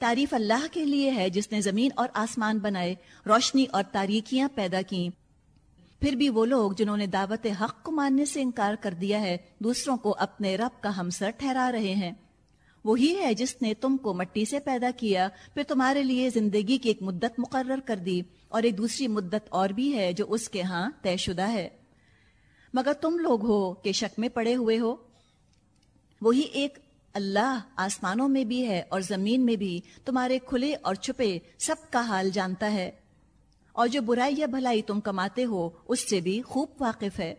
تعریف اللہ کے لیے ہے جس نے زمین اور آسمان بنائے، روشنی اور تاریکیاں پیدا کی پھر بھی وہ لوگ جنہوں نے دعوت حق کو ماننے سے انکار کر دیا ہے، دوسروں کو اپنے رب کا ہمسر ٹھہرا رہے ہیں۔ وہی ہے جس نے تم کو مٹی سے پیدا کیا، پھر تمہارے لیے زندگی کی ایک مدت مقرر کر دی۔ اور ایک دوسری مدت اور بھی ہے جو اس کے ہاں طے شدہ ہے۔ مگر تم لوگ ہو کہ شک میں پڑے ہوئے ہو۔ وہی ایک اللہ آسمانوں میں بھی ہے اور زمین میں بھی، تمہارے کھلے اور چھپے سب کا حال جانتا ہے۔ اور جو برائی یا بھلائی تم کماتے ہو، اس سے بھی خوب واقف ہے۔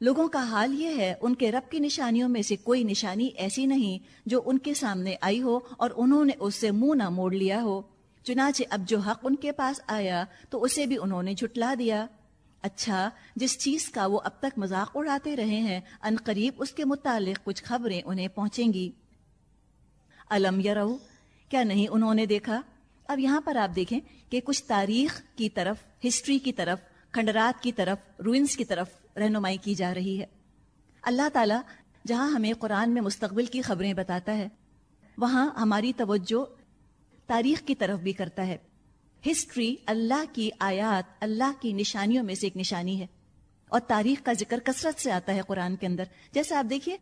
لوگوں کا حال یہ ہے، ان کے رب کی نشانیوں میں سے کوئی نشانی ایسی نہیں جو ان کے سامنے آئی ہو اور انہوں نے اس سے منہ نہ موڑ لیا ہو۔ چنانچہ اب جو حق ان کے پاس آیا، تو اسے بھی انہوں نے جھٹلا دیا۔ اچھا جس چیز کا وہ اب تک مذاق اڑاتے رہے ہیں، ان قریب اس کے متعلق کچھ خبریں انہیں پہنچیں گی۔ علم یا رہو کیا نہیں انہوں نے دیکھا؟ اب یہاں پر آپ دیکھیں کہ کچھ تاریخ کی طرف، ہسٹری کی طرف، کھنڈرات کی طرف روئنس کی طرف رہنمائی کی جا رہی ہے۔ اللہ تعالیٰ جہاں ہمیں قرآن میں مستقبل کی خبریں بتاتا ہے، وہاں ہماری توجہ تاریخ کی طرف بھی کرتا ہے۔ ہسٹری اللہ کی آیات اللہ کی نشانیوں میں سے ایک نشانی ہے اور تاریخ کا ذکر کثرت سے آتا ہے قرآن کے اندر جیسے آپ دیکھیے،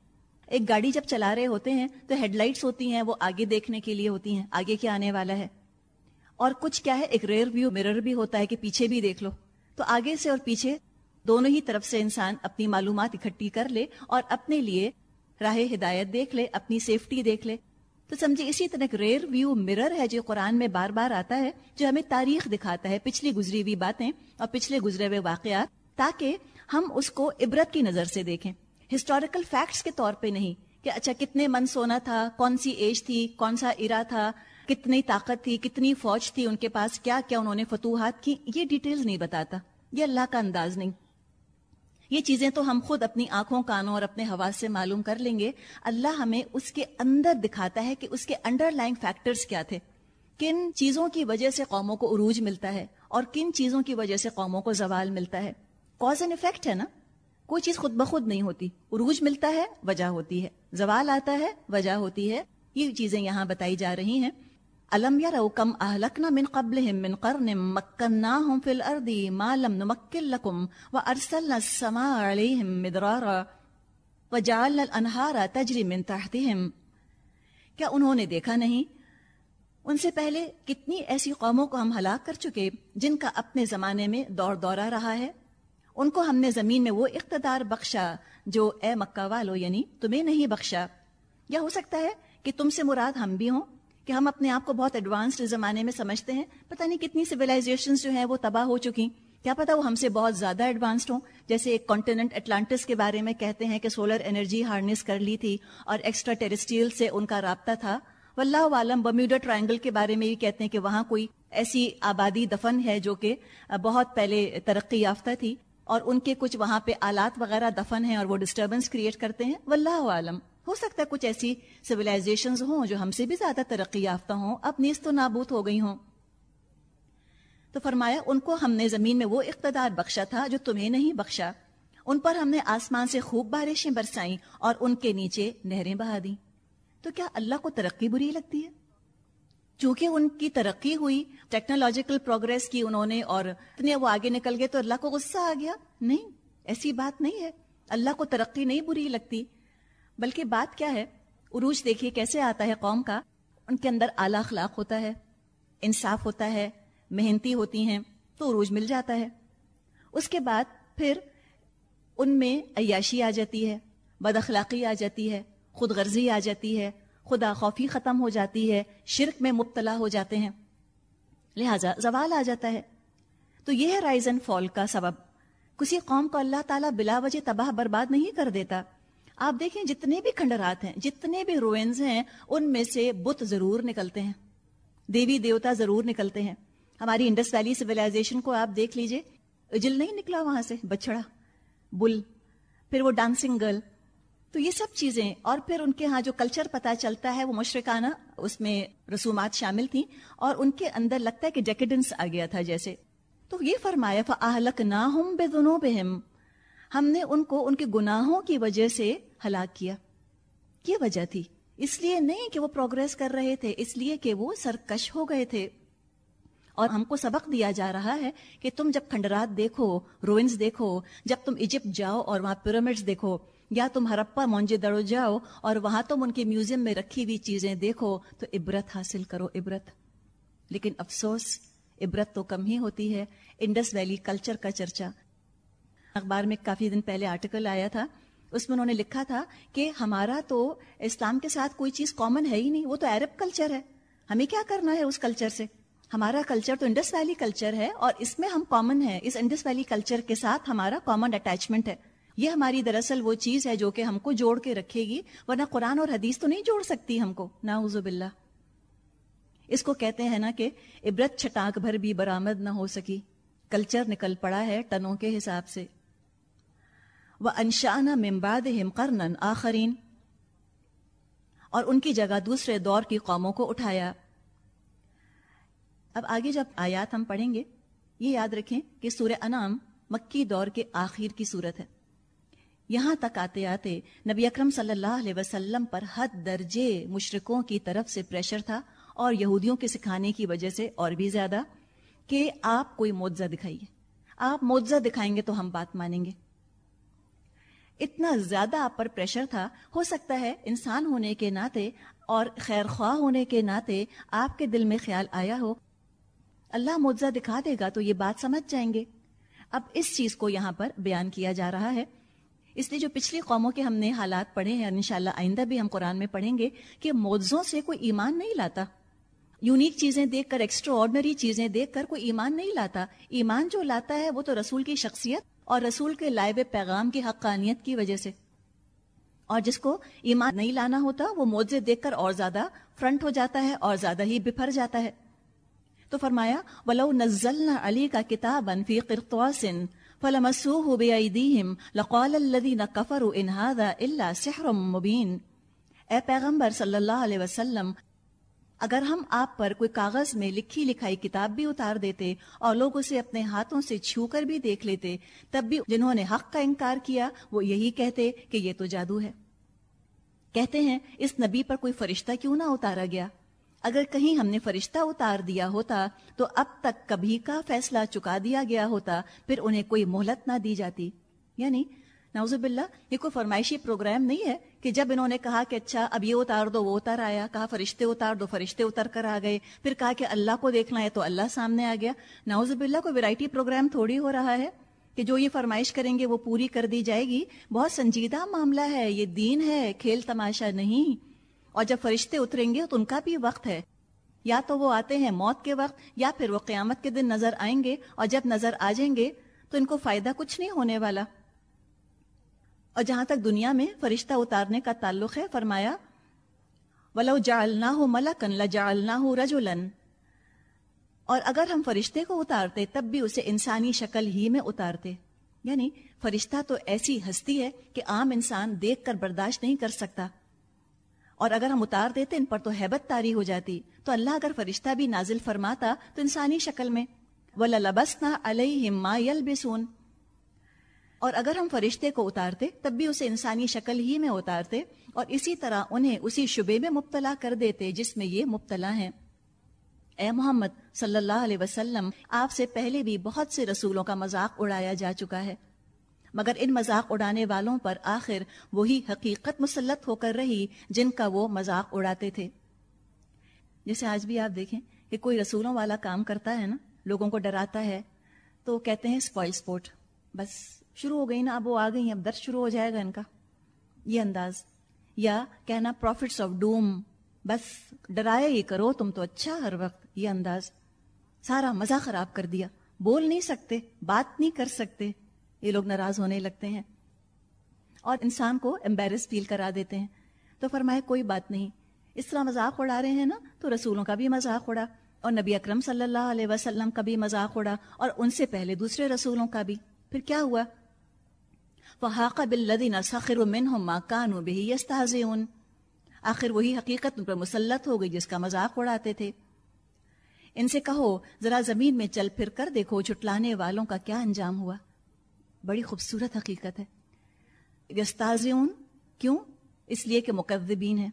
ایک گاڑی جب چلا رہے ہوتے ہیں تو ہیڈ لائٹس ہوتی ہیں، وہ آگے دیکھنے کے لیے ہوتی ہیں، آگے کیا آنے والا ہے۔ اور کچھ کیا ہے، ایک ریئر ویو مرر بھی ہوتا ہے کہ پیچھے بھی دیکھ لو۔ تو آگے سے اور پیچھے دونوں ہی طرف سے انسان اپنی معلومات اکٹھی کر لے اور اپنے لیے راہ ہدایت دیکھ لے، اپنی سیفٹی دیکھ لے۔ تو سمجھے اسی طرح ایک ریئر ویو مرر ہے جو قرآن میں بار بار آتا ہے، جو ہمیں تاریخ دکھاتا ہے، پچھلی گزری ہوئی باتیں اور پچھلے گزرے ہوئے واقعات، تاکہ ہم اس کو عبرت کی نظر سے دیکھیں۔ ہسٹوریکل فیکٹس کے طور پہ نہیں کہ اچھا کتنے من سونا تھا، کون سی ایج تھی، کون سا ارا تھا، کتنی طاقت تھی، کتنی فوج تھی ان کے پاس کیا کیا انہوں نے فتوحات کی، یہ ڈیٹیلز نہیں بتاتا۔ یہ اللہ کا انداز نہیں۔ یہ چیزیں تو ہم خود اپنی آنکھوں، کانوں اور اپنے حواس سے معلوم کر لیں گے۔ اللہ ہمیں اس کے اندر دکھاتا ہے کہ اس کے انڈر لائن فیکٹرز کیا تھے۔ کن چیزوں کی وجہ سے قوموں کو عروج ملتا ہے اور کن چیزوں کی وجہ سے قوموں کو زوال ملتا ہے۔ کاز اینڈ افیکٹ ہے نا؟ کوئی چیز خود بخود نہیں ہوتی۔ عروج ملتا ہے، وجہ ہوتی ہے۔ زوال آتا ہے، وجہ ہوتی ہے۔ یہ چیزیں یہاں بتائی جا رہی ہیں۔ الم يروا كم اهلكنا من قبلهم من قرن مكناهم في الارض ما لم نمكن لكم وارسلنا السماء عليهم مدرارا وجعلنا الانهار تجري من تحتهم. کیا انہوں نے دیکھا نہیں؟ ان سے پہلے کتنی ایسی قوموں کو ہم ہلاک کر چکے جن کا اپنے زمانے میں دور دورہ رہا ہے؟ ان کو ہم نے زمین میں وہ اقتدار بخشا جو اے مکہ والو یعنی تمہیں نہیں بخشا۔ یا ہو سکتا ہے کہ تم سے مراد ہم بھی ہوں؟ کہ ہم اپنے آپ کو بہت ایڈوانسڈ زمانے میں سمجھتے ہیں۔ پتہ نہیں کتنی سویلائزیشن جو ہیں وہ تباہ ہو چکی کیا پتا وہ ہم سے بہت زیادہ ایڈوانسڈ ہوں۔ جیسے ایک کانٹیننٹ اٹلانٹس کے بارے میں کہتے ہیں کہ سولر انرجی ہارنس کر لی تھی اور ایکسٹرا ٹیرسٹیل سے ان کا رابطہ تھا۔ واللہ عالم بمیوڈا ٹرائنگل کے بارے میں بھی کہتے ہیں کہ وہاں کوئی ایسی آبادی دفن ہے جو کہ بہت پہلے ترقی یافتہ تھی اور ان کے کچھ وہاں پہ آلات وغیرہ دفن ہیں اور وہ ڈسٹربنس کریٹ کرتے ہیں۔ واللہ عالم۔ ہو سکتا ہے کچھ ایسی سویلائزیشن ہوں جو ہم سے بھی زیادہ ترقی یافتہ ہوں، اب نیز تو نابود ہو گئی ہوں۔ تو فرمایا، ان کو ہم نے زمین میں وہ اقتدار بخشا تھا جو تمہیں نہیں بخشا۔ ان پر ہم نے آسمان سے خوب بارشیں برسائیں اور ان کے نیچے نہریں بہا دی تو کیا اللہ کو ترقی بری لگتی ہے؟ چونکہ ان کی ترقی ہوئی ٹیکنالوجیکل پروگرس کی انہوں نے اور اتنے وہ آگے نکل گئے تو اللہ کو غصہ آ گیا؟ نہیں، ایسی بات نہیں ہے۔ اللہ کو ترقی نہیں بری لگتی۔ بلکہ بات کیا ہے؟ عروج دیکھیے کیسے آتا ہے قوم کا؟ ان کے اندر اعلی اخلاق ہوتا ہے، انصاف ہوتا ہے محنتی ہوتی ہیں، تو عروج مل جاتا ہے۔ اس کے بعد پھر ان میں عیاشی آ جاتی ہے، بد اخلاقی آ جاتی ہے، خود غرضی آ جاتی ہے، خدا خوفی ختم ہو جاتی ہے، شرک میں مبتلا ہو جاتے ہیں۔ لہذا زوال آ جاتا ہے۔ تو یہ ہے رائز اینڈ فال کا سبب۔ کسی قوم کو اللہ تعالیٰ بلا وجہ تباہ برباد نہیں کر دیتا۔ آپ دیکھیں جتنے بھی کھنڈرات ہیں، جتنے بھی روئنز ہیں، ان میں سے بت ضرور نکلتے ہیں۔ دیوی دیوتا ضرور نکلتے ہیں۔ ہماری انڈس ویلی سویلائزیشن کو آپ دیکھ لیجیے۔ اجل نہیں نکلا وہاں سے، بچڑا، بل، پھر وہ ڈانسنگ گرل۔ تو یہ سب چیزیں، اور پھر ان کے ہاں جو کلچر پتا چلتا ہے، وہ مشرقانہ، اس میں رسومات شامل تھیں، اور ان کے اندر لگتا ہے کہ ڈیکیڈنس آ گیا تھا جیسے۔ تو یہ فرمایا فلک نہ ہوں بے دونوں بہم ہم نے ان کو ان کے گناہوں کی وجہ سے ہلاک کیا۔ یہ وجہ تھی۔ اس لیے نہیں کہ وہ پروگرس کر رہے تھے، اس لیے کہ وہ سرکش ہو گئے تھے۔ اور ہم کو سبق دیا جا رہا ہے کہ تم جب کھنڈرات دیکھو روئنس دیکھو، جب تم ایجپٹ جاؤ اور وہاں پیرامڈس دیکھو، یا تم ہرپا مونجے دڑو جاؤ اور وہاں تم ان کے میوزیم میں رکھی ہوئی چیزیں دیکھو، تو عبرت حاصل کرو، عبرت۔ لیکن افسوس، عبرت تو کم ہی ہوتی ہے۔ انڈس ویلی کلچر کا چرچا۔ اخبار میں کافی دن پہلے آرٹیکل آیا تھا، اس میں انہوں نے لکھا تھا کہ ہمارا تو اسلام کے ساتھ کوئی چیز کامن ہے ہی نہیں، وہ تو عرب کلچر ہے۔ ہمیں کیا کرنا ہے اس کلچر سے؟ ہمارا کلچر تو انڈس ویلی کلچر ہے اور اس میں ہم کامن ہے اس انڈس ویلی کلچر کے ساتھ ہمارا کامن اٹیچمنٹ ہے۔ یہ ہماری دراصل وہ چیز ہے جو کہ ہم کو جوڑ کے رکھے گی، ورنہ قرآن اور حدیث تو نہیں جوڑ سکتی ہم کو۔ نہ باللہ۔ اس کو کہتے ہیں نا کہ عبرت چھٹاک بھر بھی برآمد نہ ہو سکی۔ کلچر نکل پڑا ہے ٹنوں کے حساب سے۔ وہ انشانہ ممباد کرنن آخرین۔ اور ان کی جگہ دوسرے دور کی قوموں کو اٹھایا۔ اب آگے جب آیات ہم پڑھیں گے، یہ یاد رکھیں کہ سورہ انعام مکی دور کے آخر کی صورت ہے۔ یہاں تک آتے آتے نبی اکرم صلی اللہ علیہ وسلم پر حد درجے مشرقوں کی طرف سے پریشر تھا اور یہودیوں کے سکھانے کی وجہ سے اور بھی زیادہ کہ آپ کوئی معجزہ دکھائیے۔ آپ معجزہ دکھائیں گے تو ہم بات مانیں گے۔ اتنا زیادہ آپ پر پریشر تھا، ہو سکتا ہے انسان ہونے کے ناطے اور خیر خواہ ہونے کے ناطے آپ کے دل میں خیال آیا ہو۔ اللہ معجزہ دکھا دے گا تو یہ بات سمجھ جائیں گے۔ اب اس چیز کو یہاں پر بیان کیا جا رہا ہے۔ اس لیے جو پچھلی قوموں کے ہم نے حالات پڑھے ہیں انشاءاللہ آئندہ بھی ہم قرآن میں پڑھیں گے کہ موضوع سے کوئی ایمان نہیں لاتا۔ یونیک چیزیں دیکھ کر ایکسٹرا آرڈنری چیزیں دیکھ کر کوئی ایمان نہیں لاتا۔ ایمان جو لاتا ہے وہ تو رسول کی شخصیت اور رسول کے لائب پیغام کی حقانیت کی وجہ سے۔ اور جس کو ایمان نہیں لانا ہوتا، وہ موضے دیکھ کر اور زیادہ فرنٹ ہو جاتا ہے اور زیادہ ہی بفر جاتا ہے۔ تو فرمایا، ولو نزلنا علی کا کتاب فی قرطواس فلمسوه بأيديهم لقال الذين كفروا ان هذا الا سحر مبين۔ اے پیغمبر صلی اللہ علیہ وسلم اگر ہم آپ پر کوئی کاغذ میں لکھی لکھائی کتاب بھی اتار دیتے اور لوگ اسے اپنے ہاتھوں سے چھو کر بھی دیکھ لیتے، تب بھی جنہوں نے حق کا انکار کیا، وہ یہی کہتے کہ یہ تو جادو ہے۔ کہتے ہیں، اس نبی پر کوئی فرشتہ کیوں نہ اتارا گیا؟ اگر کہیں ہم نے فرشتہ اتار دیا ہوتا، تو اب تک کبھی کا فیصلہ چکا دیا گیا ہوتا، پھر انہیں کوئی مہلت نہ دی جاتی۔ یعنی نوز باللہ، یہ کوئی فرمائشی پروگرام نہیں ہے۔ کہ جب انہوں نے کہا کہ اچھا اب یہ اتار دو، وہ اتار آیا، کہا فرشتے اتار دو، فرشتے اتر کر آ گئے، پھر کہا کہ اللہ کو دیکھنا ہے تو اللہ سامنے آ گیا۔ نوز باللہ، کوئی ویرائٹی پروگرام تھوڑی ہو رہا ہے کہ جو یہ فرمائش کریں گے وہ پوری کر دی جائے گی۔ بہت سنجیدہ معاملہ ہے، یہ دین ہے، کھیل تماشا نہیں۔ اور جب فرشتے اتریں گے تو ان کا بھی وقت ہے۔ یا تو وہ آتے ہیں موت کے وقت، یا پھر وہ قیامت کے دن نظر آئیں گے۔ اور جب نظر آ جائیں گے تو ان کو فائدہ کچھ نہیں ہونے والا۔ اور جہاں تک دنیا میں فرشتہ اتارنے کا تعلق ہے، فرمایا، ولو جالنا ہو ملکن لجالنا ہو رجولن اور اگر ہم فرشتے کو اتارتے، تب بھی اسے انسانی شکل ہی میں اتارتے۔ یعنی فرشتہ تو ایسی ہستی ہے کہ عام انسان دیکھ کر برداشت نہیں کر سکتا۔ اور اگر ہم اتار دیتے، ان پر تو ہیبت تاری ہو جاتی۔ تو اللہ اگر فرشتہ بھی نازل فرماتا تو انسانی شکل میں۔ اور اگر ہم فرشتے کو اتارتے، تب بھی اسے انسانی شکل ہی میں اتارتے اور اسی طرح انہیں اسی شبے میں مبتلا کر دیتے جس میں یہ مبتلا ہیں۔ اے محمد صلی اللہ علیہ وسلم، آپ سے پہلے بھی بہت سے رسولوں کا مذاق اڑایا جا چکا ہے، مگر ان مذاق اڑانے والوں پر آخر وہی حقیقت مسلط ہو کر رہی جن کا وہ مذاق اڑاتے تھے۔ جیسے آج بھی آپ دیکھیں کہ کوئی رسولوں والا کام کرتا ہے نا، لوگوں کو ڈراتا ہے تو کہتے ہیں اسپوائل سپورٹ بس۔ شروع ہو گئی نا، اب وہ آ گئی اب درد شروع ہو جائے گا ان کا۔ یہ انداز۔ یا کہنا پروفٹس آف ڈوم بس ڈرایا یہ کرو، تم تو اچھا ہر وقت۔ یہ انداز۔ سارا مزہ خراب کر دیا۔ بول نہیں سکتے، بات نہیں کر سکتے۔ یہ لوگ ناراض ہونے لگتے ہیں۔ اور انسان کو امبیرس فیل کرا دیتے ہیں۔ تو فرمائے کوئی بات نہیں۔ اس طرح مذاق اڑا رہے ہیں نا، تو رسولوں کا بھی مذاق اڑا۔ اور نبی اکرم صلی اللہ علیہ وسلم کا بھی مذاق اڑا۔ اور ان سے پہلے دوسرے رسولوں کا بھی۔ پھر کیا ہوا؟ آخر وہی حقیقت ان پر مسلط ہو گئی جس کا مذاق اڑاتے تھے۔ ان سے کہو، ذرا زمین میں چل پھر کر دیکھو جھٹلانے والوں کا کیا انجام ہوا۔ بڑی خوبصورت حقیقت ہے۔ یستازیون کیوں؟ اس لیے کہ مقدبین ہیں۔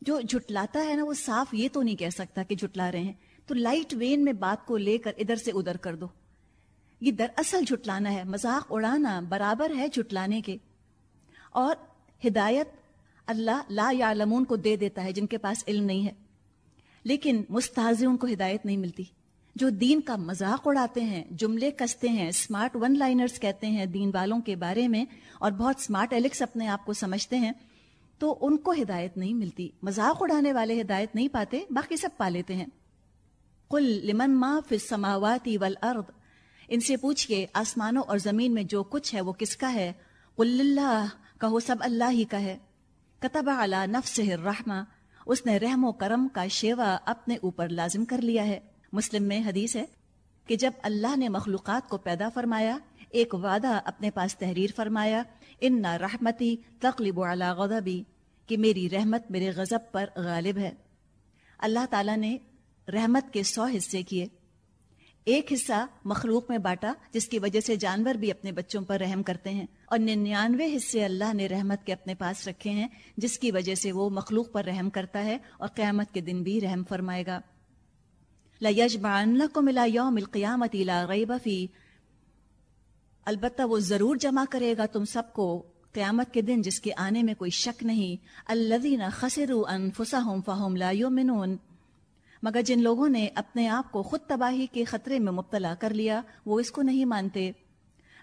جو جھٹلاتا ہے نا، وہ صاف یہ تو نہیں کہہ سکتا کہ جھٹلا رہے ہیں۔ تو لائٹ وین میں بات کو لے کر ادھر سے ادھر کر دو۔ یہ دراصل جھٹلانا ہے، مذاق اڑانا برابر ہے جھٹلانے کے۔ اور ہدایت اللہ لا یعلمون کو دے دیتا ہے، جن کے پاس علم نہیں ہے۔ لیکن مستحض ان کو ہدایت نہیں ملتی۔ جو دین کا مذاق اڑاتے ہیں، جملے کستے ہیں اسمارٹ ون لائنرز کہتے ہیں دین والوں کے بارے میں اور بہت اسمارٹ ایلیکس اپنے آپ کو سمجھتے ہیں، تو ان کو ہدایت نہیں ملتی۔ مذاق اڑانے والے ہدایت نہیں پاتے، باقی سب پا لیتے ہیں۔ کل لمن ما فی السماواتی والارض ان سے پوچھئے، آسمانوں اور زمین میں جو کچھ ہے وہ کس کا ہے؟ قل اللہ کہو سب اللہ ہی کا ہے۔ کتب علی نفسہ الرحمہ، اس نے رحم و کرم کا شیوا اپنے اوپر لازم کر لیا ہے۔ مسلم میں حدیث ہے کہ جب اللہ نے مخلوقات کو پیدا فرمایا، ایک وعدہ اپنے پاس تحریر فرمایا، ان نہ رحمتی تقلب علی غضبی کہ میری رحمت میرے غضب پر غالب ہے۔ اللہ تعالیٰ نے رحمت کے سو حصے کیے۔ ایک حصہ مخلوق میں بانٹا، جس کی وجہ سے جانور بھی اپنے بچوں پر رحم کرتے ہیں۔ اور ننانوے حصے اللہ نے رحمت کے اپنے پاس رکھے ہیں، جس کی وجہ سے وہ مخلوق پر رحم کرتا ہے اور قیامت کے دن بھی رحم فرمائے گا۔ لَيَجْمَعَنَّكُمْ ملا يَوْمِ الْقِيَامَةِ لَا رَيْبَ البتہ وہ ضرور جمع کرے گا تم سب کو قیامت کے دن، جس کے آنے میں کوئی شک نہیں۔ الَّذِينَ خَسِرُوا أَنفُسَهُمْ فَهُمْ لَا يُؤْمِنُونَ۔ مگر جن لوگوں نے اپنے آپ کو خود تباہی کے خطرے میں مبتلا کر لیا، وہ اس کو نہیں مانتے۔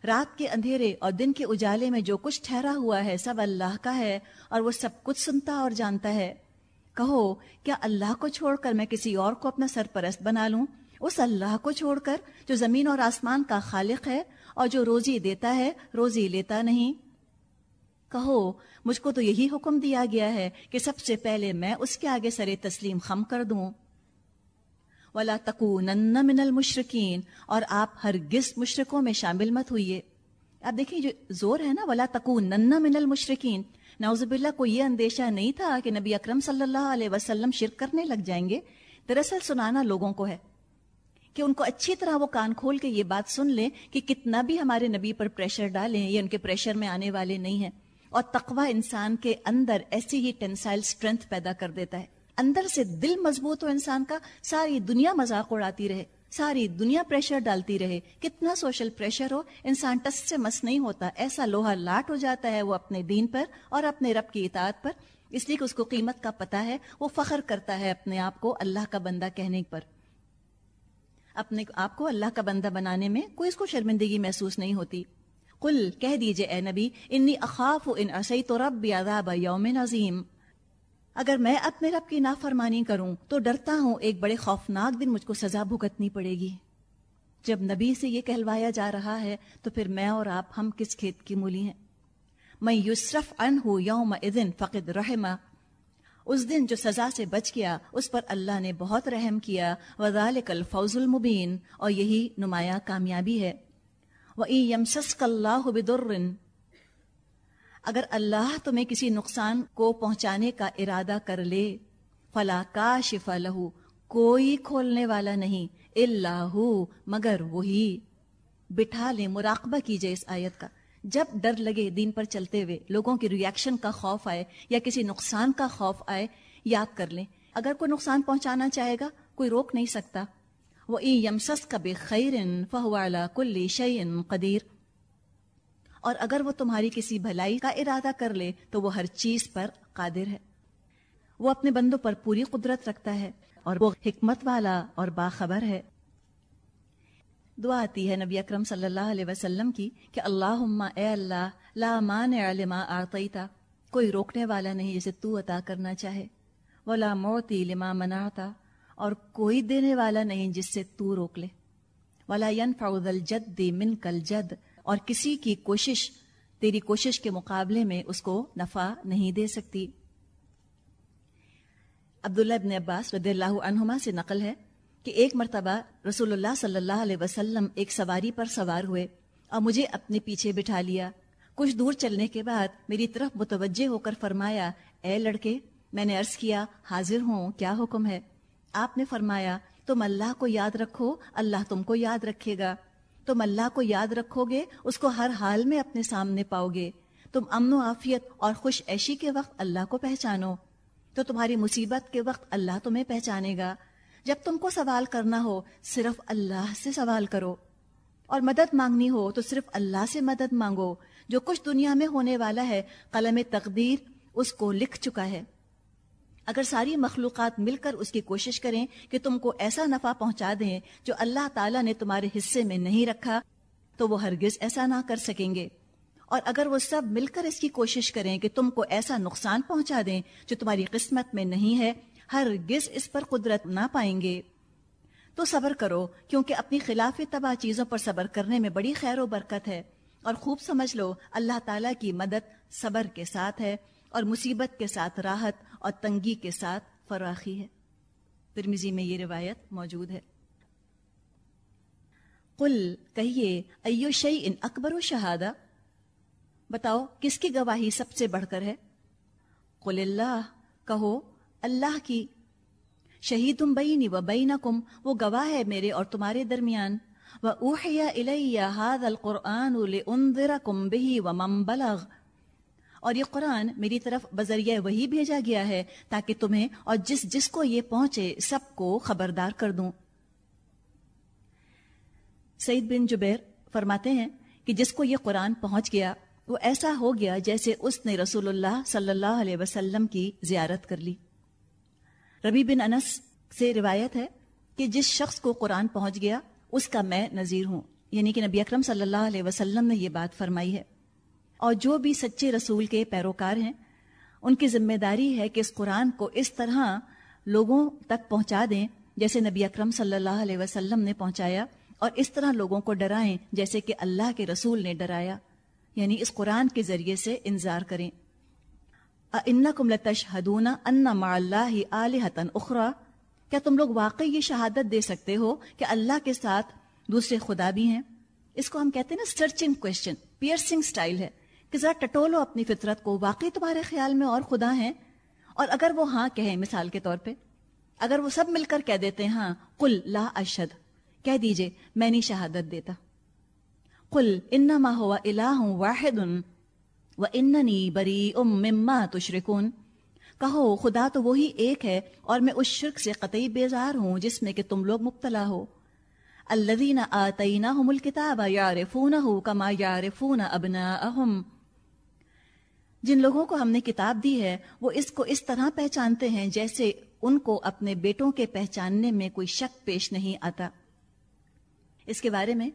رات کے اندھیرے اور دن کے اجالے میں جو کچھ ٹھہرا ہوا ہے، سب اللہ کا ہے اور وہ سب کچھ سنتا اور جانتا ہے۔ کہو، کیا اللہ کو چھوڑ کر میں کسی اور کو اپنا سرپرست بنا لوں؟ اس اللہ کو چھوڑ کر جو زمین اور آسمان کا خالق ہے اور جو روزی دیتا ہے، روزی لیتا نہیں۔ کہو، مجھ کو تو یہی حکم دیا گیا ہے کہ سب سے پہلے میں اس کے آگے سرے تسلیم خم کر دوں۔ ولا تکونن من المشرقین اور آپ ہر مشرقوں میں شامل مت ہوئیے۔ آپ دیکھیں جو زور ہے نا، ولا تکونن من المشرقین نعوذ باللہ کو یہ اندیشہ نہیں تھا کہ نبی اکرم صلی اللہ علیہ وسلم شرک کرنے لگ جائیں گے۔ دراصل سنانا لوگوں کو ہے کہ ان کو اچھی طرح وہ کان کھول کے یہ بات سن لیں کہ کتنا بھی ہمارے نبی پر پریشر ڈالیں، یہ ان کے پریشر میں آنے والے نہیں ہیں۔ اور تقوی انسان کے اندر ایسی ہی ٹینسائل سٹرینتھ پیدا کر دیتا ہے۔ اندر سے دل مضبوط ہو انسان کا، ساری دنیا مذاق اڑاتی رہے، ساری دنیا پریشر ڈالتی رہے۔ کتنا سوشل پریشر ہو، انسان ٹس سے مس نہیں ہوتا، ایسا لوہا لاٹ ہو جاتا ہے وہ اپنے دین پر اور اپنے رب کی اطاعت پر۔ اس لیے کہ اس کو قیمت کا پتا ہے، وہ فخر کرتا ہے اپنے آپ کو اللہ کا بندہ کہنے پر۔ اپنے آپ کو اللہ کا بندہ بنانے میں کوئی اس کو شرمندگی محسوس نہیں ہوتی۔ کل کہہ دیجیے اے نبی، انی اخاف ان تو رب عذاب یوم عظیم۔ اگر میں اپنے رب کی نافرمانی کروں تو ڈرتا ہوں ایک بڑے خوفناک دن مجھ کو سزا بھگتنی پڑے گی۔ جب نبی سے یہ کہلوایا جا رہا ہے تو پھر میں اور آپ ہم کس کھیت کی مولی ہیں؟ میں یسرف ان ہوں یوم ادن فقد رحمہ۔ اس دن جو سزا سے بچ گیا، اس پر اللہ نے بہت رحم کیا۔ وزال کل فوز المبین۔ اور یہی نمایاں کامیابی ہے۔ وہ یم سس اللہ بدرن اگر اللہ تمہیں کسی نقصان کو پہنچانے کا ارادہ کر لے، فلا کا شفا لہو کوئی کھولنے والا نہیں اللہ مگر وہی۔ بٹھا لیں مراقبہ کیجیے اس آیت کا۔ جب ڈر لگے دین پر چلتے ہوئے، لوگوں کی ریئیکشن کا خوف آئے یا کسی نقصان کا خوف آئے، یاد کر لیں۔ اگر کوئی نقصان پہنچانا چاہے گا، کوئی روک نہیں سکتا۔ وہ یمسس کا بے خیرن فہوالا کل شعین قدیر اور اگر وہ تمہاری کسی بھلائی کا ارادہ کر لے تو وہ ہر چیز پر قادر ہے۔ وہ اپنے بندوں پر پوری قدرت رکھتا ہے اور وہ حکمت والا اور باخبر ہے۔ دعا آتی ہے نبی اکرم صلی اللہ علیہ وسلم کی کہ اللہ اے اللہ، لا مانع لما آتیتا کوئی روکنے والا نہیں جسے تو عطا کرنا چاہے۔ ولا موتی لما منعتا اور کوئی دینے والا نہیں جس سے تو روک لے۔ ولا ينفع ذا الجد منك الجد اور کسی کی کوشش، تیری کوشش کے مقابلے میں اس کو نفع نہیں دے سکتی۔ عبداللہ ابن عباس رضی اللہ عنہما سے نقل ہے کہ ایک مرتبہ رسول اللہ صلی اللہ علیہ وسلم ایک سواری پر سوار ہوئے اور مجھے اپنے پیچھے بٹھا لیا۔ کچھ دور چلنے کے بعد میری طرف متوجہ ہو کر فرمایا، اے لڑکے، میں نے عرض کیا، حاضر ہوں، کیا حکم ہے؟ آپ نے فرمایا، تم اللہ کو یاد رکھو، اللہ تم کو یاد رکھے گا۔ تم اللہ کو یاد رکھو گے، اس کو ہر حال میں اپنے سامنے پاؤ گے۔ تم امن و عافیت اور خوش عیشی کے وقت اللہ کو پہچانو۔ تو تمہاری مصیبت کے وقت اللہ تمہیں پہچانے گا۔ جب تم کو سوال کرنا ہو، صرف اللہ سے سوال کرو۔ اور مدد مانگنی ہو، تو صرف اللہ سے مدد مانگو۔ جو کچھ دنیا میں ہونے والا ہے، قلم تقدیر اس کو لکھ چکا ہے۔ اگر ساری مخلوقات مل کر اس کی کوشش کریں کہ تم کو ایسا نفع پہنچا دیں جو اللہ تعالیٰ نے تمہارے حصے میں نہیں رکھا، تو وہ ہرگز ایسا نہ کر سکیں گے۔ اور اگر وہ سب مل کر اس کی کوشش کریں کہ تم کو ایسا نقصان پہنچا دیں جو تمہاری قسمت میں نہیں ہے ہر گز اس پر قدرت نہ پائیں گے۔ تو صبر کرو، کیونکہ اپنی خلاف تباہ چیزوں پر صبر کرنے میں بڑی خیر و برکت ہے۔ اور خوب سمجھ لو، اللہ تعالیٰ کی مدد صبر کے ساتھ ہے۔ اور مصیبت کے ساتھ، راحت اور تنگی کے ساتھ فراخی ہے۔ ترمیزی میں یہ روایت موجود ہے۔ قل، کہیے، ایو شعی ان اکبر و شہادہ؟ بتاؤ، کس کی گواہی سب سے بڑھ کر ہے؟ قل اللہ، کہو، اللہ کی۔ شہید تم بئی و بئی وہ گواہ ہے میرے اور تمہارے درمیان۔ وہ اوہیا الحاد القرآن کم بہی و مم بلغ۔ اور یہ قرآن میری طرف بذریعہ وہی بھیجا گیا ہے تاکہ تمہیں اور جس جس کو یہ پہنچے سب کو خبردار کر دوں۔ سعید بن جبیر فرماتے ہیں کہ جس کو یہ قرآن پہنچ گیا، وہ ایسا ہو گیا جیسے اس نے رسول اللہ صلی اللہ علیہ وسلم کی زیارت کر لی۔ ربی بن انس سے روایت ہے کہ جس شخص کو قرآن پہنچ گیا، اس کا میں نذیر ہوں۔ یعنی کہ نبی اکرم صلی اللہ علیہ وسلم نے یہ بات فرمائی ہے۔ اور جو بھی سچے رسول کے پیروکار ہیں، ان کی ذمہ داری ہے کہ اس قرآن کو اس طرح لوگوں تک پہنچا دیں جیسے نبی اکرم صلی اللہ علیہ وسلم نے پہنچایا اور اس طرح لوگوں کو ڈرائیں جیسے کہ اللہ کے رسول نے ڈرایا۔ یعنی اس قرآن کے ذریعے سے انذار کریں۔ اخرا۔ کیا تم لوگ واقعی یہ شہادت دے سکتے ہو کہ اللہ کے ساتھ دوسرے خدا بھی ہیں؟ اس کو ہم کہتے ہیں نا سرچنگ کوشچن پیئرسنگ سٹائل ہے۔ کہ ذرا ٹٹولو اپنی فطرت کو واقعی تمہارے خیال میں اور خدا ہیں؟ اور اگر وہ ہاں کہیں مثال کے طور پہ، اگر وہ سب مل کر کہہ دیتے ہیں ہاں کل لا اشد کہہ دیجیے، میں نہیں شہادت دیتا۔ قل انما ہوا الہ واحد و اننی بری ام مما تشرکون۔ کہو، خدا تو وہی ایک ہے اور میں اس شرک سے قطعی بیزار ہوں جس میں کہ تم لوگ مبتلا ہو۔ الذین آتیناہم الکتاب یعرفونہ کما یعرفون ابناءہم۔ جن لوگوں کو ہم نے کتاب دی ہے، وہ اس کو اس طرح پہچانتے ہیں جیسے ان کو اپنے بیٹوں کے پہچاننے میں کوئی شک پیش نہیں آتا۔ اس کے بارے میں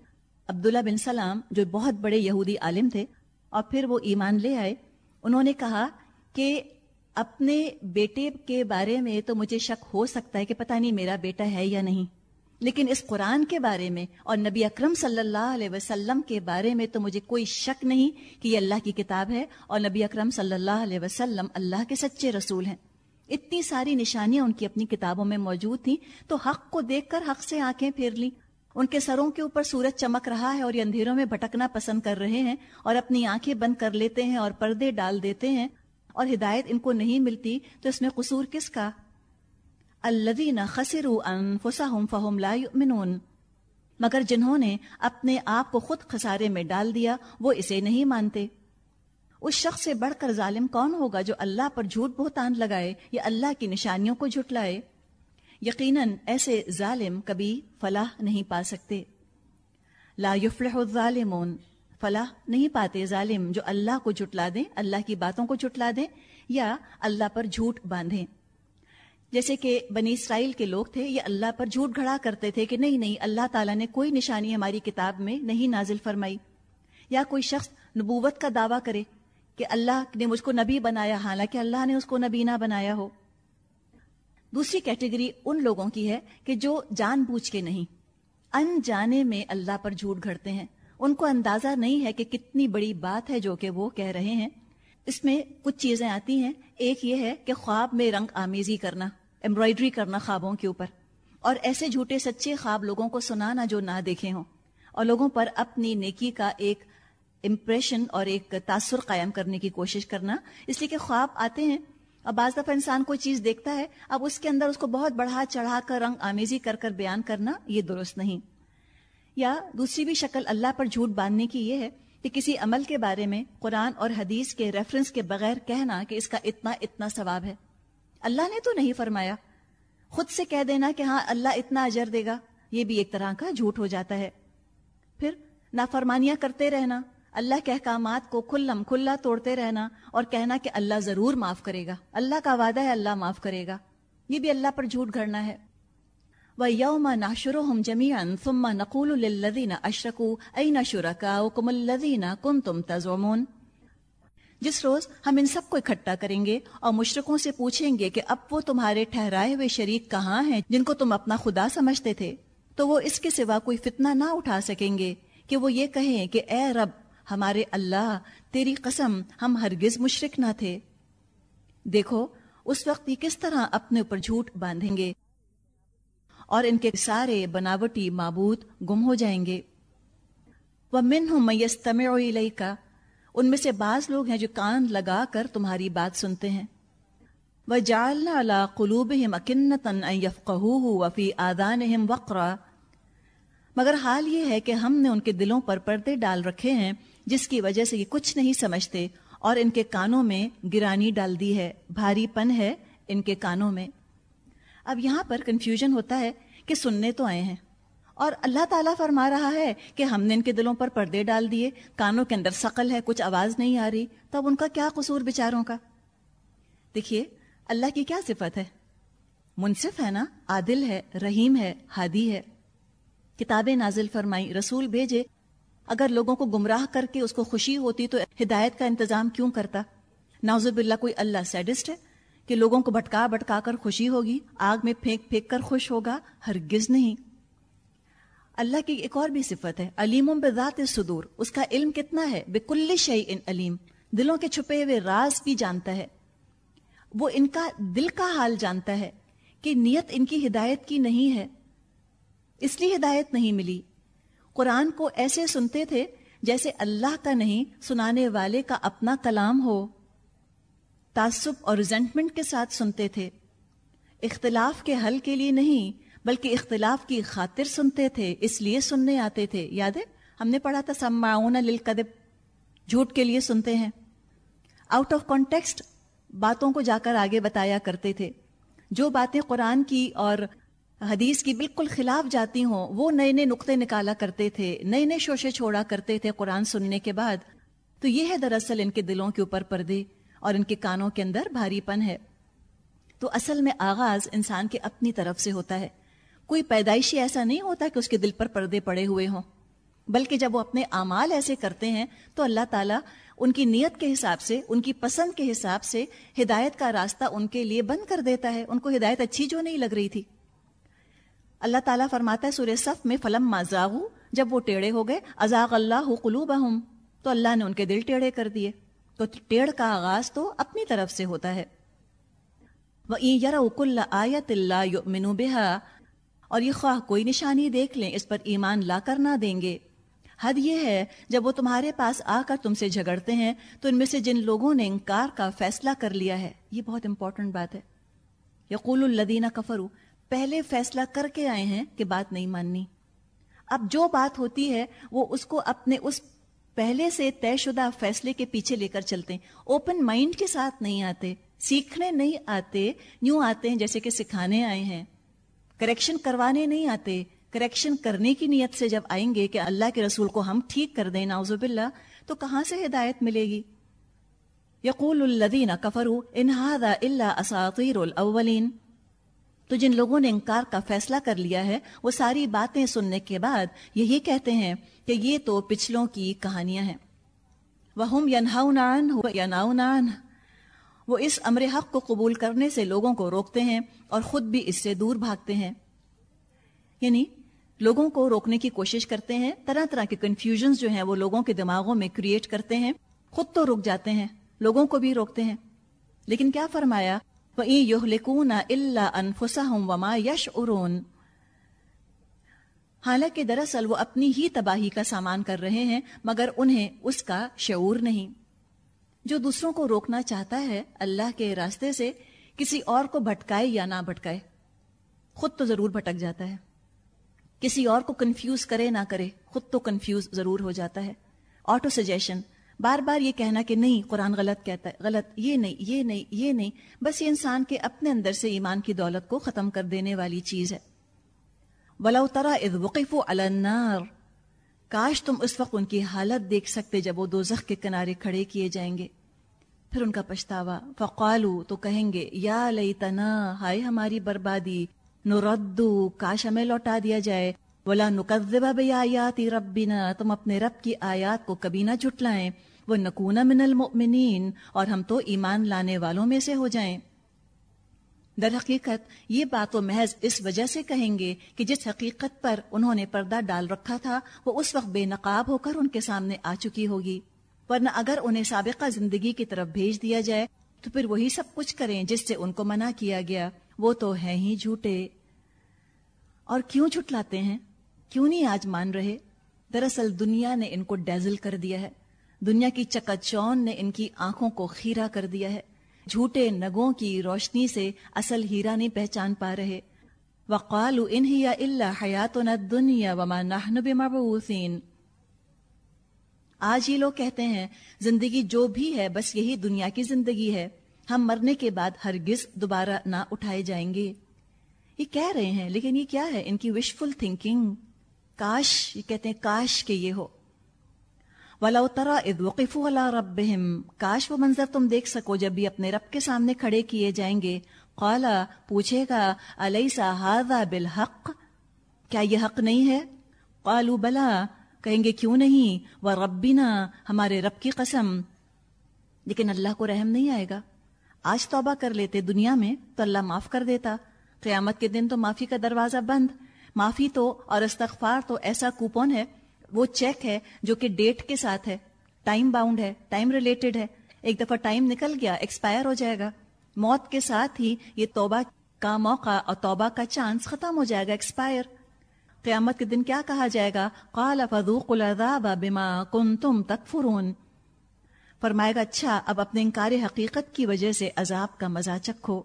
عبداللہ بن سلام، جو بہت بڑے یہودی عالم تھے اور پھر وہ ایمان لے آئے، انہوں نے کہا کہ اپنے بیٹے کے بارے میں تو مجھے شک ہو سکتا ہے کہ پتہ نہیں میرا بیٹا ہے یا نہیں۔ لیکن اس قرآن کے بارے میں اور نبی اکرم صلی اللہ علیہ وسلم کے بارے میں تو مجھے کوئی شک نہیں کہ یہ اللہ کی کتاب ہے اور نبی اکرم صلی اللہ علیہ وسلم اللہ کے سچے رسول ہیں۔ اتنی ساری نشانیاں ان کی اپنی کتابوں میں موجود تھیں تو حق کو دیکھ کر حق سے آنکھیں پھیر لی ان کے سروں کے اوپر سورج چمک رہا ہے اور یہ اندھیروں میں بھٹکنا پسند کر رہے ہیں اور اپنی آنکھیں بند کر لیتے ہیں اور پردے ڈال دیتے ہیں اور ہدایت ان کو نہیں ملتی تو اس میں قصور کس کا؟ الذین خسروا انفسهم فهم لا يؤمنون مگر جنہوں نے اپنے آپ کو خود خسارے میں ڈال دیا، وہ اسے نہیں مانتے۔ اس شخص سے بڑھ کر ظالم کون ہوگا جو اللہ پر جھوٹ بہتان لگائے یا اللہ کی نشانیوں کو جھٹلائے؟ یقیناً ایسے ظالم کبھی فلاح نہیں پا سکتے۔ لا یفلح الظالمون۔ فلاح نہیں پاتے ظالم جو اللہ کو جھٹلا دیں، اللہ کی باتوں کو جھٹلا دیں یا اللہ پر جھوٹ باندھیں۔ جیسے کہ بنی اسرائیل کے لوگ تھے، یہ اللہ پر جھوٹ گھڑا کرتے تھے کہ نہیں نہیں، اللہ تعالیٰ نے کوئی نشانی ہماری کتاب میں نہیں نازل فرمائی۔ یا کوئی شخص نبوت کا دعویٰ کرے کہ اللہ نے مجھ کو نبی بنایا، حالانکہ اللہ نے اس کو نبی نہ بنایا ہو۔ دوسری کیٹیگری ان لوگوں کی ہے کہ جو جان بوجھ کے نہیں ان جانے میں اللہ پر جھوٹ گھڑتے ہیں۔ ان کو اندازہ نہیں ہے کہ کتنی بڑی بات ہے جو کہ وہ کہہ رہے ہیں۔ اس میں کچھ چیزیں آتی ہیں۔ ایک یہ ہے کہ خواب میں رنگ آمیزی کرنا امبرائڈری کرنا خوابوں کے اوپر۔ اور ایسے جھوٹے سچے خواب لوگوں کو سنانا جو نہ دیکھے ہوں۔ اور لوگوں پر اپنی نیکی کا ایک امپریشن اور ایک تاثر قائم کرنے کی کوشش کرنا۔ اس لیے کہ خواب آتے ہیں۔ اب بعض دفعہ انسان کوئی چیز دیکھتا ہے، اب اس کے اندر اس کو بہت بڑھا چڑھا کر رنگ آمیزی کر کر بیان کرنا یہ درست نہیں۔ یا دوسری بھی شکل اللہ پر جھوٹ باندھنے کی یہ ہے کہ کسی عمل کے بارے میں قرآن اور حدیث کے ریفرنس کے بغیر کہنا کہ اس کا اتنا اتنا ثواب ہے۔ اللہ نے تو نہیں فرمایا۔ خود سے کہہ دینا کہ ہاں اللہ اتنا اجر دے گا، یہ بھی ایک طرح کا جھوٹ ہو جاتا ہے۔ پھر نافرمانیاں کرتے رہنا، اللہ کے احکامات کو کھلم کھلا توڑتے رہنا اور کہنا کہ اللہ ضرور معاف کرے گا۔ اللہ کا وعدہ ہے، اللہ معاف کرے گا۔ یہ بھی اللہ پر جھوٹ گھڑنا ہے۔ وہ یوم ناشر ثم نقول للذین اشرکو این شرکاؤکم الذین کنتم تزعمون جس روز ہم ان سب کو اکٹھا کریں گے اور مشرقوں سے پوچھیں گے کہ اب وہ تمہارے ٹھہرائے ہوئے شریک کہاں ہیں جن کو تم اپنا خدا سمجھتے تھے؟ تو وہ اس کے سوا کوئی فتنہ نہ اٹھا سکیں گے کہ وہ یہ کہیں کہ اے رب، ہمارے اللہ، تیری قسم، ہم ہرگز مشرق نہ تھے۔ دیکھو، اس وقت یہ کس طرح اپنے اوپر جھوٹ باندھیں گے؟ اور ان کے سارے بناوٹی معبود گم ہو جائیں گے۔ وہ من ہوں میستم کا ان میں سے بعض لوگ ہیں جو کان لگا کر تمہاری بات سنتے ہیں۔ وہ جالنا اللہ قلوب اکنتن وفی آدان وقرا۔ مگر حال یہ ہے کہ ہم نے ان کے دلوں پر پردے ڈال رکھے ہیں، جس کی وجہ سے یہ کچھ نہیں سمجھتے اور ان کے کانوں میں گرانی ڈال دی ہے، بھاری پن ہے ان کے کانوں میں۔ اب یہاں پر کنفیوژن ہوتا ہے کہ سننے تو آئے ہیں۔ اور اللہ تعالیٰ فرما رہا ہے کہ ہم نے ان کے دلوں پر پردے ڈال دیے، کانوں کے اندر سقل ہے، کچھ آواز نہیں آ رہی تب ان کا کیا قصور بےچاروں کا؟ دیکھیے، اللہ کی کیا صفت ہے؟ منصف ہے نا؟ عادل ہے، رحیم ہے، ہادی ہے۔ کتابیں نازل فرمائی رسول بھیجے۔ اگر لوگوں کو گمراہ کر کے اس کو خوشی ہوتی تو ہدایت کا انتظام کیوں کرتا؟ نازب اللہ کوئی اللہ سیڈسٹ ہے؟ کہ لوگوں کو بھٹکا بھٹکا کر خوشی ہوگی، آگ میں پھینک پھینک کر خوش ہوگا، ہرگز نہیں۔ اللہ کی ایک اور بھی صفت ہے، علیم بذات صدور۔ اس کا علم کتنا ہے؟ بے کل شعی ان علیم۔ دلوں کے چھپے ہوئے راز بھی جانتا ہے۔ وہ ان کا دل کا حال جانتا ہے کہ نیت ان کی ہدایت کی نہیں ہے۔ اس لیے ہدایت نہیں ملی۔ قرآن کو ایسے سنتے تھے جیسے اللہ کا نہیں، سنانے والے کا اپنا کلام ہو۔ تعصب اور ریزنٹمنٹ کے ساتھ سنتے تھے۔ اختلاف کے حل کے لیے نہیں، بلکہ اختلاف کی خاطر سنتے تھے، اس لیے سننے آتے تھے۔ یاد ہے؟ ہم نے پڑھا تھا سماؤن للکذب، جھوٹ کے لیے سنتے ہیں۔ آؤٹ آف کانٹیکسٹ باتوں کو جا کر آگے بتایا کرتے تھے۔ جو باتیں قرآن کی اور حدیث کی بالکل خلاف جاتی ہوں، وہ نئے نئے نقطے نکالا کرتے تھے، نئے نئے شوشے چھوڑا کرتے تھے قرآن سننے کے بعد۔ تو یہ ہے دراصل ان کے دلوں کے اوپر پردے۔ اور ان کے کانوں کے اندر بھاری پن ہے۔ تو اصل میں آغاز انسان کے اپنی طرف سے ہوتا ہے۔ کوئی پیدائشی ایسا نہیں ہوتا کہ اس کے دل پر پردے پڑے ہوئے ہوں۔ بلکہ جب وہ اپنے اعمال ایسے کرتے ہیں، تو اللہ تعالیٰ ان کی نیت کے حساب سے، ان کی پسند کے حساب سے ہدایت کا راستہ ان کے لیے بند کر دیتا ہے۔ ان کو ہدایت اچھی جو نہیں لگ رہی تھی۔ اللہ تعالیٰ فرماتا ہے سورہ صف میں، فلم ماضاغ جب وہ ٹیڑھے ہو گئے، ازاغ اللہ قلوب تو اللہ نے ان کے دل ٹیڑھے کر دیے۔ تو ٹیڑھ کا آغاز تو اپنی طرف سے ہوتا ہے۔ وہ آیت اللہ مینو اور یہ خواہ کوئی نشانی دیکھ لیں، اس پر ایمان لا کر نہ دیں گے۔ حد یہ ہے، جب وہ تمہارے پاس آ کر تم سے جھگڑتے ہیں، تو ان میں سے جن لوگوں نے انکار کا فیصلہ کر لیا ہے، یہ بہت امپورٹنٹ بات ہے۔ یقول الدینہ کفرو پہلے فیصلہ کر کے آئے ہیں کہ بات نہیں ماننی۔ اب جو بات ہوتی ہے، وہ اس کو اپنے اس پہلے سے طے شدہ فیصلے کے پیچھے لے کر چلتے ہیں۔ اوپن مائنڈ کے ساتھ نہیں آتے، سیکھنے نہیں آتے، یوں آتے ہیں جیسے کہ سکھانے آئے ہیں۔ کریکشن کروانے نہیں آتے کریکشن کرنے کی نیت سے جب آئیں گے کہ اللہ کے رسول کو ہم ٹھیک کر دیں ناؤز باللہ، تو کہاں سے ہدایت ملے گی؟ یقول الدین کفرو انہاد اللہ اساطیر الاولین۔ تو جن لوگوں نے انکار کا فیصلہ کر لیا ہے، وہ ساری باتیں سننے کے بعد یہی کہتے ہیں کہ یہ تو پچھلوں کی کہانیاں ہیں۔ وہ ینہاؤنان یناؤنان وہ اس امر حق کو قبول کرنے سے لوگوں کو روکتے ہیں اور خود بھی اس سے دور بھاگتے ہیں۔ یعنی لوگوں کو روکنے کی کوشش کرتے ہیں، طرح طرح کے کنفیوژنز جو ہیں وہ لوگوں کے دماغوں میں کریٹ کرتے ہیں۔ خود تو رک جاتے ہیں، لوگوں کو بھی روکتے ہیں۔ لیکن کیا فرمایا؟ وما یش ارون حالانکہ دراصل وہ اپنی ہی تباہی کا سامان کر رہے ہیں، مگر انہیں اس کا شعور نہیں۔ جو دوسروں کو روکنا چاہتا ہے، اللہ کے راستے سے کسی اور کو بھٹکائے یا نہ بھٹکائے، خود تو ضرور بھٹک جاتا ہے۔ کسی اور کو کنفیوز کرے نہ کرے، خود تو کنفیوز ضرور ہو جاتا ہے۔ آٹو سجیشن، بار بار یہ کہنا کہ نہیں، قرآن غلط کہتا ہے، غلط، یہ نہیں یہ نہیں یہ نہیں۔ بس یہ انسان کے اپنے اندر سے ایمان کی دولت کو ختم کر دینے والی چیز ہے۔ ولو ترا اذ وقفوا علی النار، کاش تم اس وقت ان کی حالت دیکھ سکتے جب وہ دوزخ کے کنارے کھڑے کیے جائیں گے۔ پھر ان کا پچھتاوا فقالو تو کہیں گے، یا لیتنا، ہائے ہماری بربادی نردو کاش ہمیں لوٹا دیا جائے۔ بولا نقذب بیاتی ربنا، تم اپنے رب کی آیات کو کبھی نہ جھٹلائیں۔ وہ نکونا من المؤمنین، اور ہم تو ایمان لانے والوں میں سے ہو جائیں۔ در حقیقت یہ بات وہ محض اس وجہ سے کہیں گے کہ جس حقیقت پر انہوں نے پردہ ڈال رکھا تھا، وہ اس وقت بے نقاب ہو کر ان کے سامنے آ چکی ہوگی۔ ورنہ اگر انہیں سابقہ زندگی کی طرف بھیج دیا جائے، تو پھر وہی سب کچھ کریں جس سے ان کو منع کیا گیا۔ وہ تو ہے ہی جھوٹے۔ اور کیوں چھٹلاتے ہیں؟ کیوں نہیں آج مان رہے؟ دراصل دنیا نے ان کو ڈیزل کر دیا ہے۔ دنیا کی چکا چون نے ان کی آنکھوں کو خیرہ کر دیا ہے۔ جھوٹے نگوں کی روشنی سے اصل ہیرا نہیں پہچان پا رہے۔ وقال اللہ حیات دنیا وما نحن بمبعوثین آج یہ لوگ کہتے ہیں، زندگی جو بھی ہے، بس یہی دنیا کی زندگی ہے۔ ہم مرنے کے بعد ہرگز دوبارہ نہ اٹھائے جائیں گے۔ یہ کہہ رہے ہیں، لیکن یہ کیا ہے؟ ان کی وشفل تھنکنگ کاش، یہ کہتے ہیں کاش کہ یہ ہو۔ ولا اترا اد وقف والا رب کاش وہ منظر تم دیکھ سکو جب بھی اپنے رب کے سامنے کھڑے کیے جائیں گے۔ قالا پوچھے گا علیسا ہاضا بالحق؟ کیا یہ حق نہیں ہے؟ قالو بلا۔ کہیں گے، کیوں نہیں؟ وہ ربنا ہمارے رب کی قسم۔ لیکن اللہ کو رحم نہیں آئے گا۔ آج توبہ کر لیتے دنیا میں تو اللہ معاف کر دیتا۔ قیامت کے دن تو معافی کا دروازہ بند۔ معافی تو اور استغفار تو ایسا کوپن ہے۔ وہ چیک ہے جو کہ ڈیٹ کے ساتھ ہے ٹائم باؤنڈ ہے ٹائم ریلیٹڈ ہے. ایک دفعہ ٹائم نکل گیا ایکسپائر ہو جائے گا. موت کے ساتھ ہی یہ توبہ کا موقع اور توبہ کا چانس ختم ہو جائے گا ایکسپائر قیامت کے دن کیا کہا جائے گا؟ قال فذوق العذاب بما کنتم تکفرون فرمائے گا اچھا اب اپنے انکار حقیقت کی وجہ سے عذاب کا مزہ چکھو.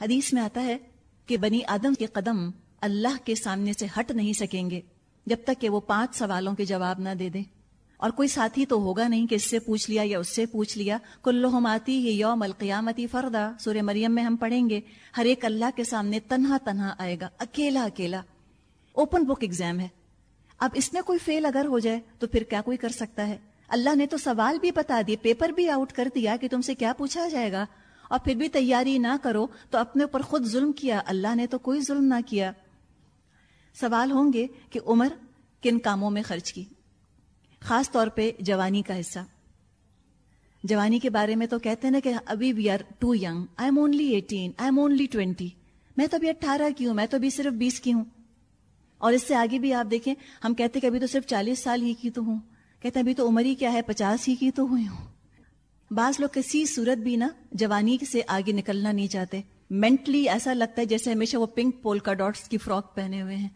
حدیث میں آتا ہے کہ بنی آدم کے قدم اللہ کے سامنے سے ہٹ نہیں سکیں گے۔ جب تک کہ وہ پانچ سوالوں کے جواب نہ دے دے۔ اور کوئی ساتھی تو ہوگا نہیں کہ اس سے پوچھ لیا یا اس سے پوچھ لیا کلو آتی ہی یوم القیامتی فردا۔ سورہ مریم میں ہم پڑھیں گے، ہر ایک اللہ کے سامنے تنہا تنہا آئے گا، اکیلا اکیلا۔ اوپن بک ایگزام ہے۔ اب اس میں کوئی فیل اگر ہو جائے تو پھر کیا کوئی کر سکتا ہے؟ اللہ نے تو سوال بھی بتا دیے پیپر بھی آؤٹ کر دیا کہ تم سے کیا پوچھا جائے گا۔ اور پھر بھی تیاری نہ کرو تو اپنے اوپر خود ظلم کیا، اللہ نے تو کوئی ظلم نہ کیا۔ سوال ہوں گے کہ عمر کن کاموں میں خرچ کی؟ خاص طور پہ جوانی کا حصہ۔ جوانی کے بارے میں تو کہتے ہیں نا کہ ابھی we are too young I'm only eighteen I'm only twenty میں تو ابھی اٹھارہ کی ہوں. میں تو ابھی صرف بیس کی ہوں۔ اور اس سے آگے بھی آپ دیکھیں، ہم کہتے کہ ابھی تو صرف چالیس سال ہی کی تو ہوں۔ کہتے ابھی تو عمر ہی کیا ہے؟ پچاس ہی کی تو ہوئی ہوں۔ بعض لوگ کسی صورت بھی نا جوانی سے آگے نکلنا نہیں چاہتے۔ مینٹلی ایسا لگتا ہے جیسے ہمیشہ وہ پنک پول کا ڈاٹس کی فراک پہنے ہوئے ہیں۔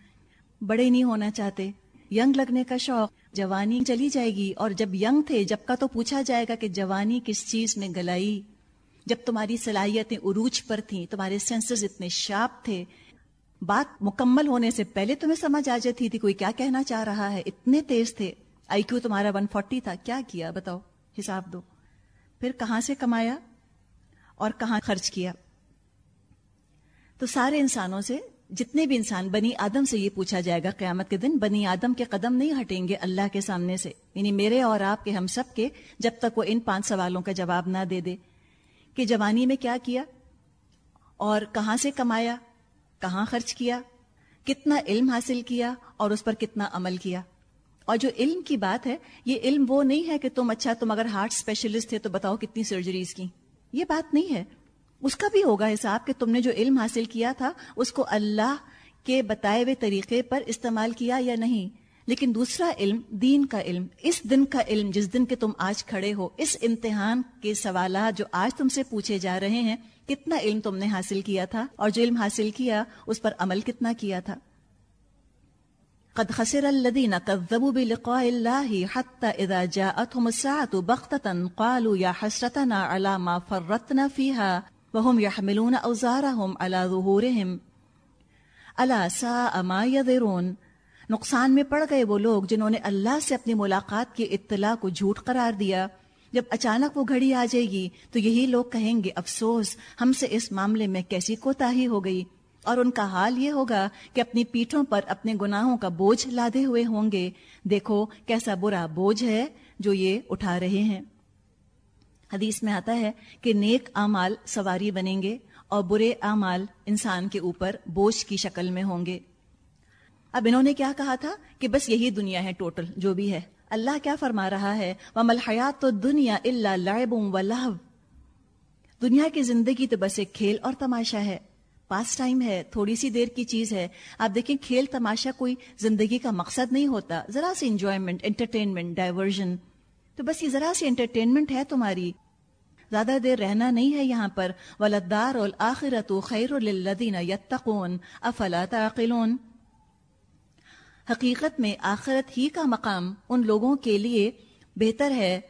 بڑے نہیں ہونا چاہتے۔ ینگ لگنے کا شوق جوانی چلی جائے گی اور جب ینگ تھے، جب کا تو پوچھا جائے گا کہ جوانی کس چیز میں گلائی۔ جب تمہاری صلاحیتیں عروج پر تھیں، تمہارے سینسز اتنے شارپ تھے۔ بات مکمل ہونے سے پہلے تمہیں سمجھ آ جاتی تھی کوئی کیا کہنا چاہ رہا ہے۔ اتنے تیز تھے۔ آئی کیو تمہارا ون فورٹی تھا۔ کیا کیا؟ بتاؤ۔ حساب دو۔ پھر کہاں سے کمایا؟ اور کہاں خرچ کیا؟ تو سارے انسانوں سے جتنے بھی انسان بنی آدم سے یہ پوچھا جائے گا قیامت کے دن، بنی آدم کے قدم نہیں ہٹیں گے اللہ کے سامنے سے۔ یعنی میرے اور آپ کے، ہم سب کے، جب تک وہ ان پانچ سوالوں کا جواب نہ دے دے۔ کہ جوانی میں کیا کیا؟ اور کہاں سے کمایا؟ کہاں خرچ کیا؟ کتنا علم حاصل کیا؟ اور اس پر کتنا عمل کیا؟ اور جو علم کی بات ہے، یہ علم وہ نہیں ہے کہ تم اچھا تم اگر ہارٹ اسپیشلسٹ تھے تو بتاؤ کتنی سرجریز کی۔ یہ بات نہیں ہے۔ اس کا بھی ہوگا حساب کہ تم نے جو علم حاصل کیا تھا، اس کو اللہ کے بتائے ہوئے طریقے پر استعمال کیا یا نہیں؟ لیکن دوسرا علم، دین کا علم، اس دن کا علم، جس دن کے تم آج کھڑے ہو، اس امتحان کے سوالات جو آج تم سے پوچھے جا رہے ہیں، کتنا علم تم نے حاصل کیا تھا اور جو علم حاصل کیا، اس پر عمل کتنا کیا تھا؟ قد خسر الذين كذبوا بلقاء الله حتى اذا جاءتهم الساعه بغته قالوا يا حسرتنا على ما فرطنا فيها وهم يحملون اوزارهم على ظهورهم. الا ساء ما يذرون. نقصان میں پڑ گئے وہ لوگ جنہوں نے اللہ سے اپنی ملاقات کی اطلاع کو جھوٹ قرار دیا. جب اچانک وہ گھڑی آ جائے گی تو یہی لوگ کہیں گے، افسوس، ہم سے اس معاملے میں کیسی کوتاہی ہو گئی؟ اور ان کا حال یہ ہوگا کہ اپنی پیٹھوں پر اپنے گناہوں کا بوجھ لادے ہوئے ہوں گے. دیکھو کیسا برا بوجھ ہے جو یہ اٹھا رہے ہیں۔ حدیث میں آتا ہے کہ نیک اعمال سواری بنیں گے اور برے اعمال انسان کے اوپر بوجھ کی شکل میں ہوں گے۔ اب انہوں نے کیا کہا تھا کہ بس یہی دنیا ہے ٹوٹل، جو بھی ہے۔ اللہ کیا فرما رہا ہے؟ ومل حیات تو دنیا اللہ لعب دنیا کی زندگی تو بس ایک کھیل اور تماشا ہے۔ پاس ٹائم ہے، تھوڑی سی دیر کی چیز ہے۔ آپ دیکھیں، کھیل تماشا کوئی زندگی کا مقصد نہیں ہوتا۔ ذرا سی انجوائمنٹ انٹرٹینمنٹ ڈائیورژن تو بس یہ ذرا سی انٹرٹینمنٹ ہے تمہاری۔ زیادہ دیر رہنا نہیں ہے یہاں پر۔ ولدار الآخرت خیر للذین یتقون افلا تعقلون۔ حقیقت میں آخرت ہی کا مقام ان لوگوں کے لیے بہتر ہے